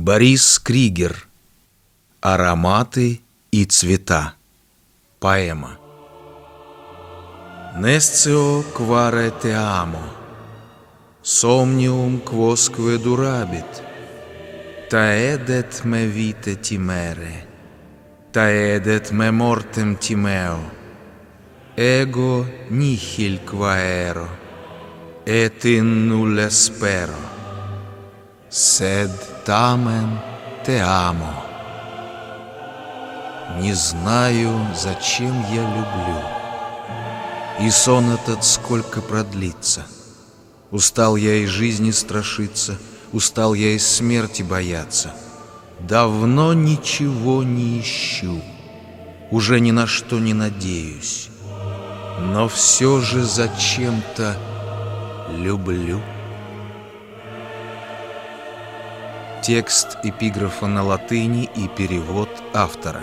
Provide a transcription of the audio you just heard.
Борис Кригер Ароматы и цвета Поэма Несцио кваре те амо Somnium quosque durabit Taedet me vite timere Taedet me mortem timeo Ego nihil quaero Et in nulle spero Sed тамен те амо. Не знаю, зачем я люблю. И сон этот сколько продлится. Устал я и жизни страшиться, Устал я и смерти бояться. Давно ничего не ищу, Уже ни на что не надеюсь. Но все же зачем-то люблю. Текст эпиграфа на латыни и перевод автора.